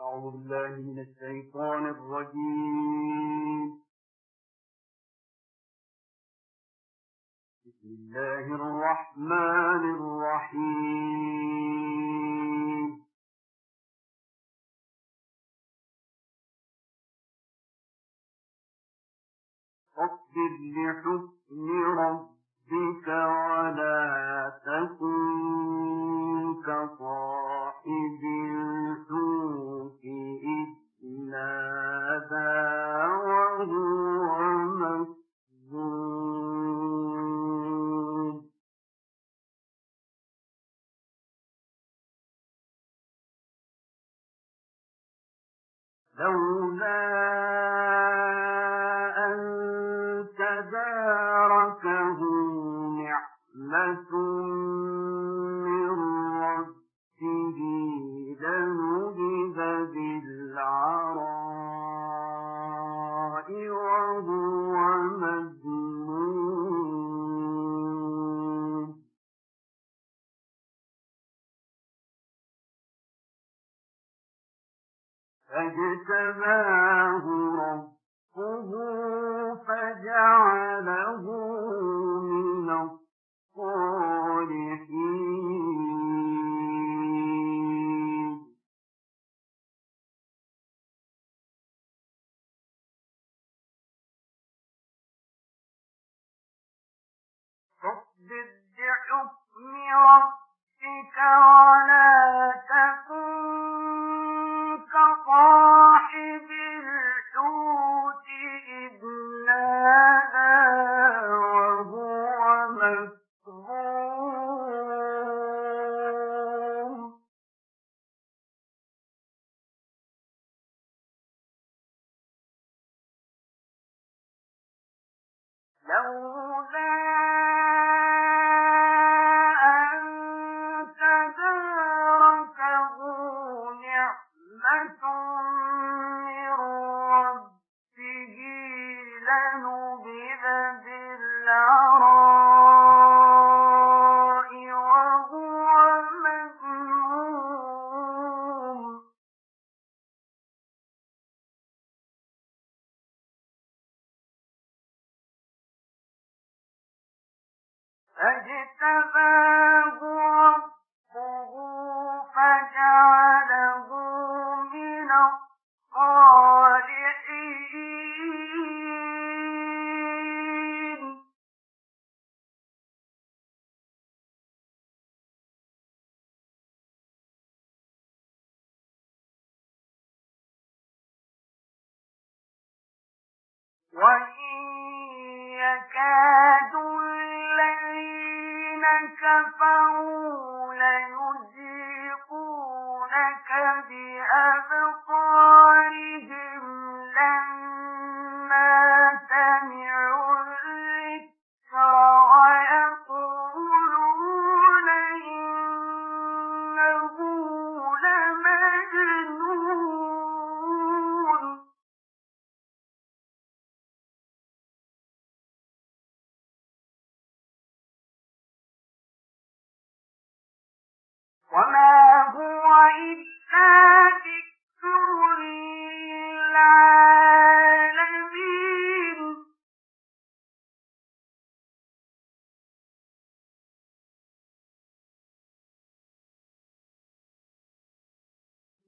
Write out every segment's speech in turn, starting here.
أعوذ بالله من الشيطان الرجيم. بسم الله الرحمن الرحيم. فاصبر لحكم ربك ولا تكن كصاحب الحوت إذ نادى وهو مكذوب لولا down. وإن يكاد الذين كفروا ليزيقونك بأبصارهم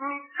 الله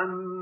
أم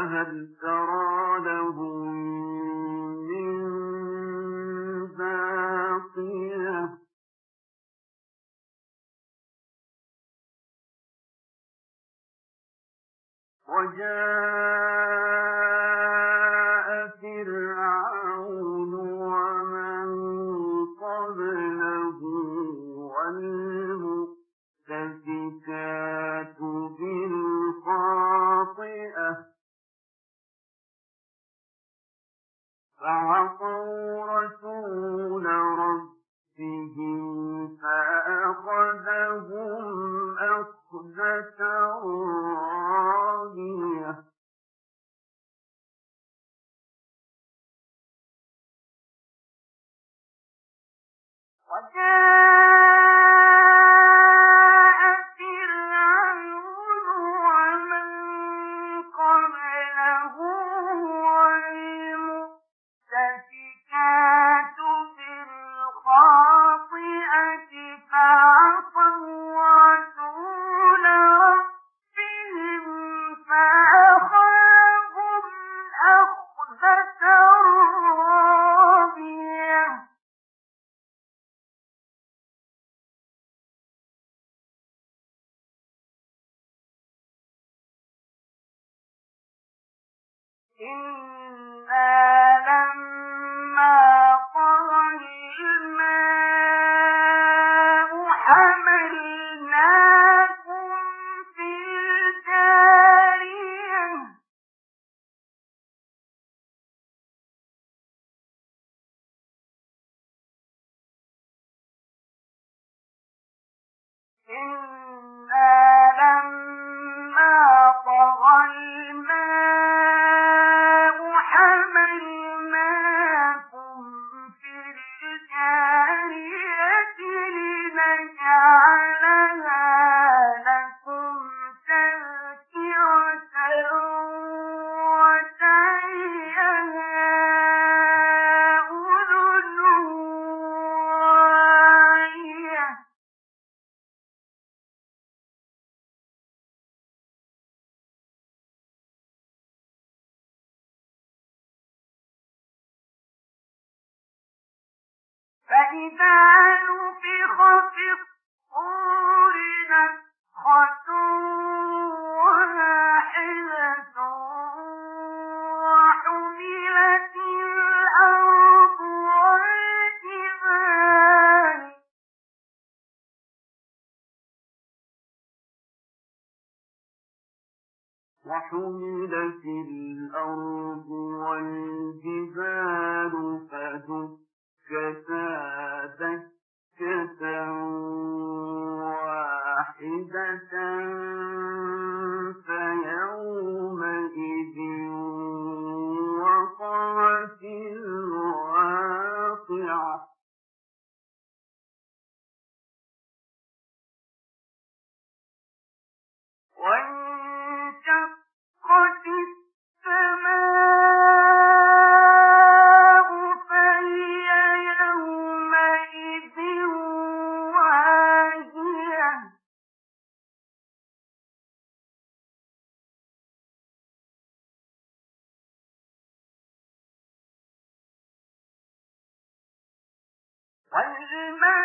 فهل ترى لهم من باقية؟ وجاء وجاء وحملت الأرض والجبال. فدكتا والملك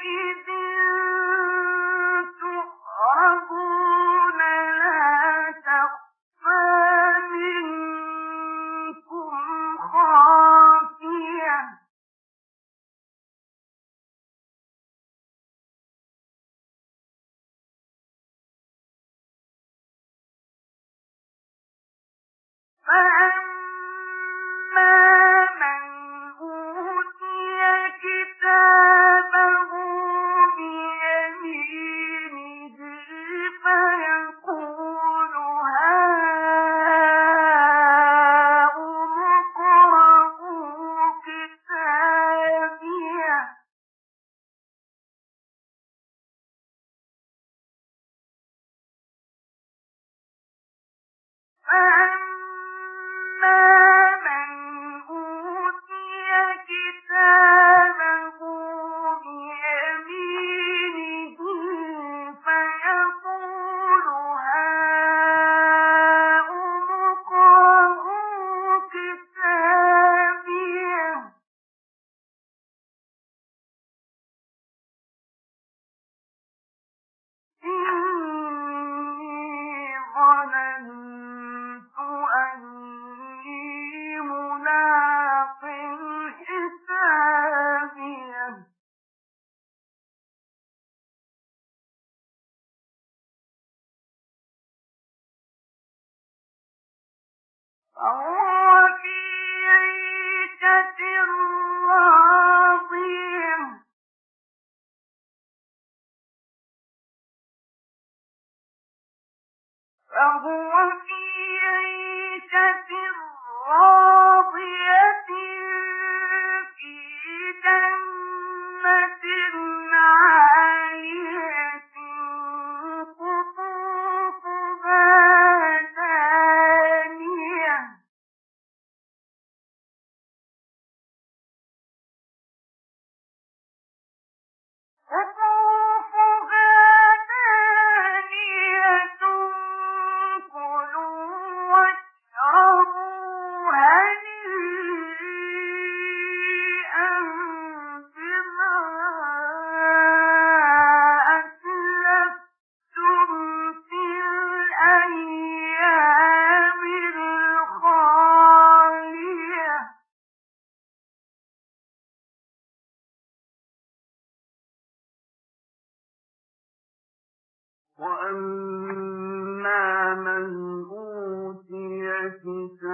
إذ فهو في أوتي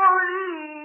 قليلا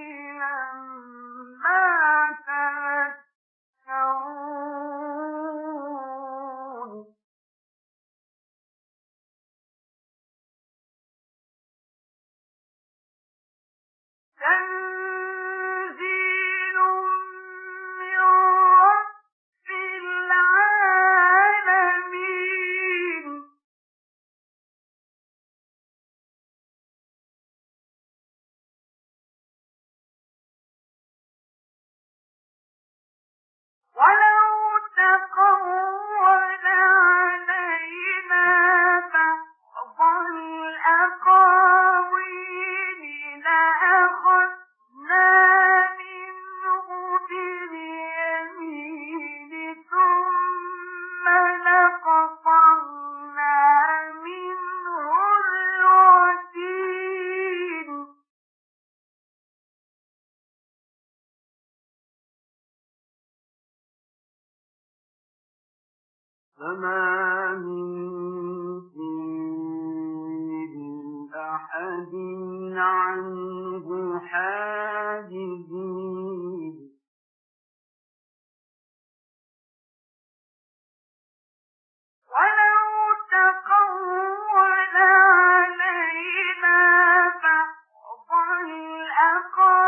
صدق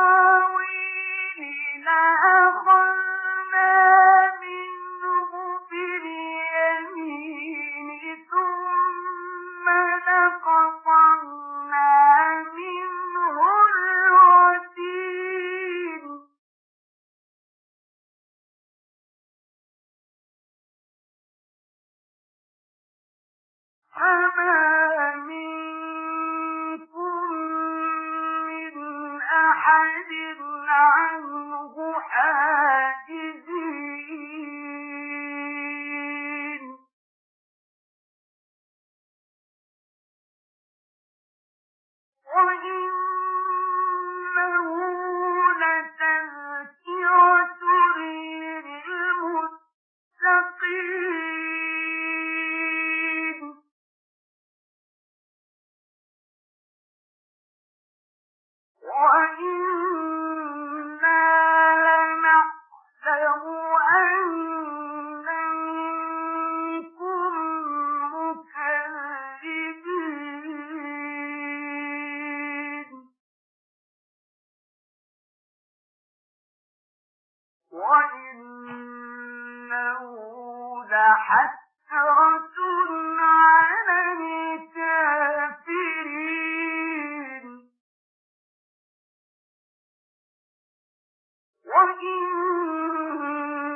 الله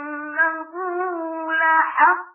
العظيم